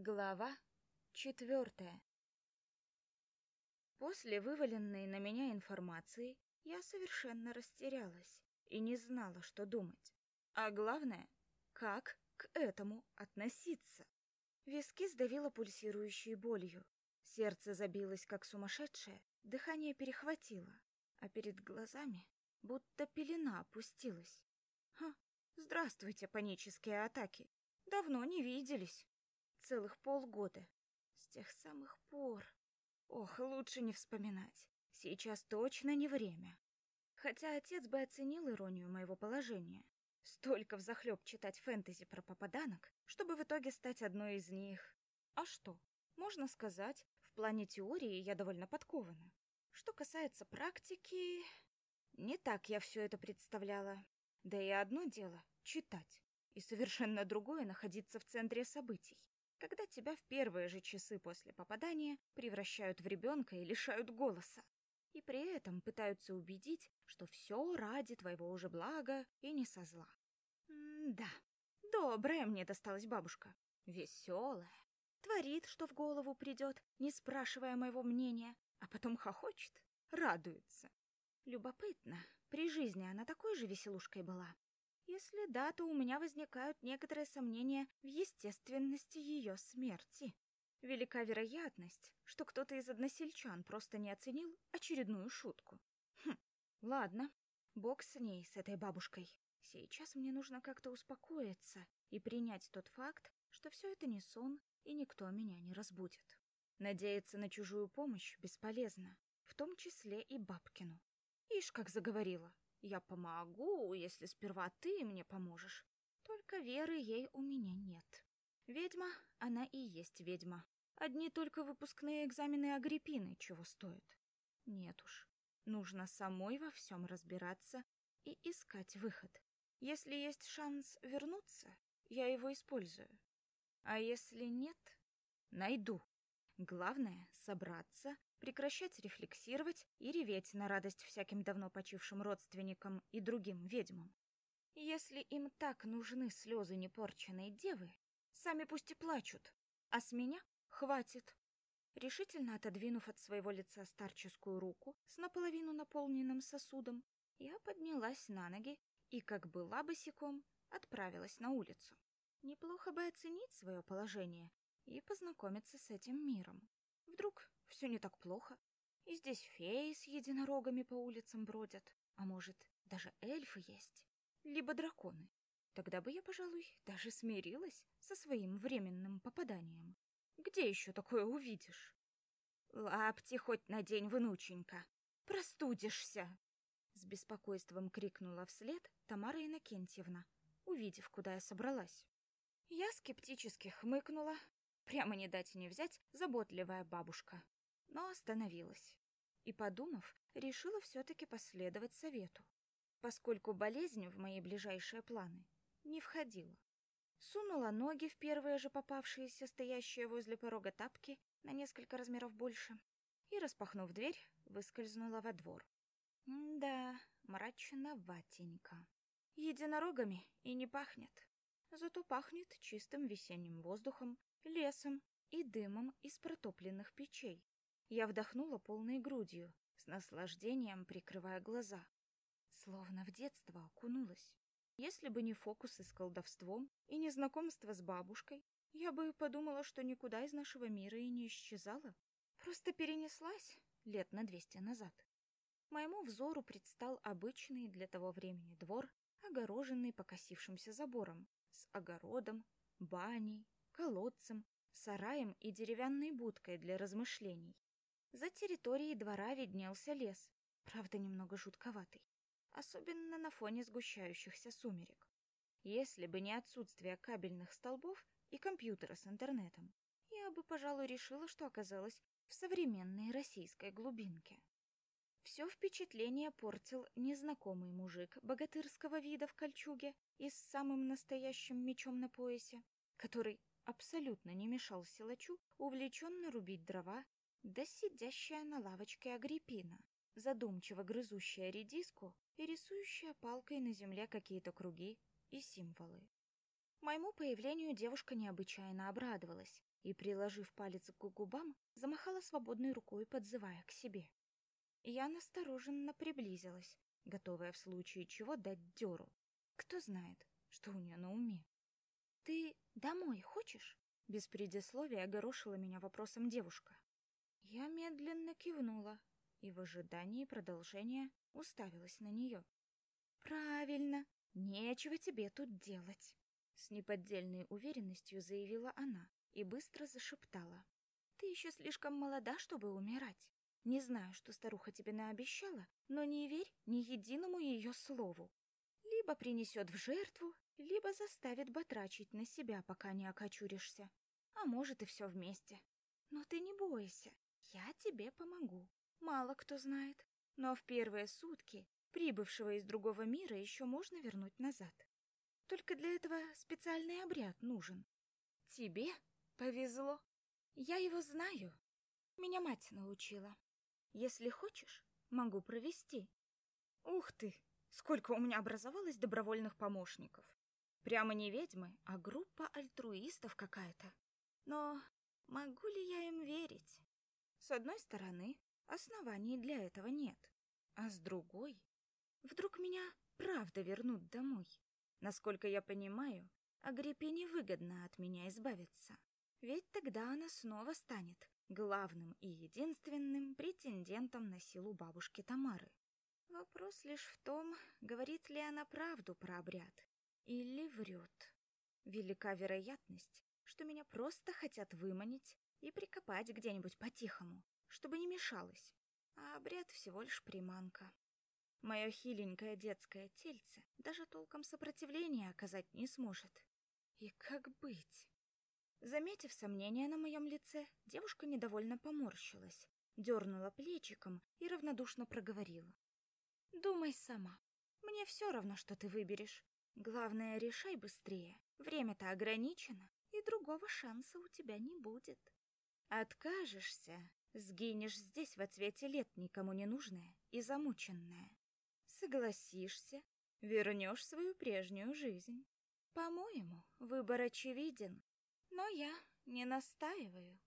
Глава четвертая. После вываленной на меня информации я совершенно растерялась и не знала, что думать. А главное, как к этому относиться. Виски сдавило пульсирующей болью. Сердце забилось, как сумасшедшее, дыхание перехватило, а перед глазами будто пелена опустилась. Ха, здравствуйте, панические атаки. Давно не виделись. Целых полгода. С тех самых пор. Ох, лучше не вспоминать. Сейчас точно не время. Хотя отец бы оценил иронию моего положения. Столько взахлеб читать фэнтези про попаданок, чтобы в итоге стать одной из них. А что? Можно сказать, в плане теории я довольно подкована. Что касается практики... Не так я все это представляла. Да и одно дело — читать, и совершенно другое — находиться в центре событий когда тебя в первые же часы после попадания превращают в ребенка и лишают голоса. И при этом пытаются убедить, что все ради твоего уже блага и не со зла. М-да, добрая мне досталась бабушка. Веселая. Творит, что в голову придет, не спрашивая моего мнения, а потом хохочет, радуется. Любопытно, при жизни она такой же веселушкой была если да, то у меня возникают некоторые сомнения в естественности ее смерти. Велика вероятность, что кто-то из односельчан просто не оценил очередную шутку. Хм, ладно, бог с ней, с этой бабушкой. Сейчас мне нужно как-то успокоиться и принять тот факт, что все это не сон, и никто меня не разбудит. Надеяться на чужую помощь бесполезно, в том числе и бабкину. Ишь, как заговорила. Я помогу, если сперва ты мне поможешь. Только веры ей у меня нет. Ведьма, она и есть ведьма. Одни только выпускные экзамены Агриппины чего стоят. Нет уж, нужно самой во всем разбираться и искать выход. Если есть шанс вернуться, я его использую. А если нет, найду. Главное — собраться прекращать рефлексировать и реветь на радость всяким давно почившим родственникам и другим ведьмам. Если им так нужны слезы непорченной девы, сами пусть и плачут, а с меня хватит. Решительно отодвинув от своего лица старческую руку с наполовину наполненным сосудом, я поднялась на ноги и, как была босиком, отправилась на улицу. Неплохо бы оценить свое положение и познакомиться с этим миром. Вдруг все не так плохо. И здесь феи с единорогами по улицам бродят. А может, даже эльфы есть. Либо драконы. Тогда бы я, пожалуй, даже смирилась со своим временным попаданием. Где еще такое увидишь? Лапти хоть на день, внученька. Простудишься. С беспокойством крикнула вслед Тамара Иннокентьевна, увидев, куда я собралась. Я скептически хмыкнула. Прямо не дать не взять заботливая бабушка но остановилась. И, подумав, решила все-таки последовать совету, поскольку болезнь в мои ближайшие планы не входила. Сунула ноги в первые же попавшиеся, стоящие возле порога тапки на несколько размеров больше, и, распахнув дверь, выскользнула во двор. Да, мрачноватенько. Единорогами и не пахнет. Зато пахнет чистым весенним воздухом, лесом и дымом из протопленных печей. Я вдохнула полной грудью, с наслаждением прикрывая глаза. Словно в детство окунулась. Если бы не фокусы с колдовством и не знакомство с бабушкой, я бы подумала, что никуда из нашего мира и не исчезала. Просто перенеслась лет на двести назад. Моему взору предстал обычный для того времени двор, огороженный покосившимся забором, с огородом, баней, колодцем, сараем и деревянной будкой для размышлений. За территорией двора виднелся лес, правда, немного жутковатый, особенно на фоне сгущающихся сумерек. Если бы не отсутствие кабельных столбов и компьютера с интернетом, я бы, пожалуй, решила, что оказалась в современной российской глубинке. Все впечатление портил незнакомый мужик богатырского вида в кольчуге и с самым настоящим мечом на поясе, который абсолютно не мешал силачу увлеченно рубить дрова да сидящая на лавочке Агриппина, задумчиво грызущая редиску и рисующая палкой на земле какие-то круги и символы. Моему появлению девушка необычайно обрадовалась и, приложив палец к губам, замахала свободной рукой, подзывая к себе. Я настороженно приблизилась, готовая в случае чего дать дёру. Кто знает, что у нее на уме. «Ты домой хочешь?» Без предисловия огорошила меня вопросом девушка. Я медленно кивнула и в ожидании продолжения уставилась на нее. «Правильно, нечего тебе тут делать», — с неподдельной уверенностью заявила она и быстро зашептала. «Ты еще слишком молода, чтобы умирать. Не знаю, что старуха тебе наобещала, но не верь ни единому ее слову. Либо принесет в жертву, либо заставит батрачить на себя, пока не окочуришься. А может и все вместе. Но ты не бойся, я тебе помогу. Мало кто знает, но в первые сутки прибывшего из другого мира еще можно вернуть назад. Только для этого специальный обряд нужен. Тебе повезло. Я его знаю. Меня мать научила. Если хочешь, могу провести. Ух ты, сколько у меня образовалось добровольных помощников. Прямо не ведьмы, а группа альтруистов какая-то. Но могу ли я им верить? С одной стороны, оснований для этого нет. А с другой, вдруг меня правда вернут домой. Насколько я понимаю, Агриппине выгодно от меня избавиться. Ведь тогда она снова станет главным и единственным претендентом на силу бабушки Тамары. Вопрос лишь в том, говорит ли она правду про обряд или врет. Велика вероятность, что меня просто хотят выманить и прикопать где-нибудь по-тихому, чтобы не мешалось. А обряд всего лишь приманка. Мое хиленькое детское тельце даже толком сопротивления оказать не сможет. И как быть? Заметив сомнение на моем лице, девушка недовольно поморщилась, дернула плечиком и равнодушно проговорила. «Думай сама. Мне все равно, что ты выберешь. Главное, решай быстрее. Время-то ограничено, и другого шанса у тебя не будет. Откажешься, сгинешь здесь в отсвете лет никому не нужная и замученная. Согласишься, вернешь свою прежнюю жизнь. По-моему, выбор очевиден. Но я не настаиваю.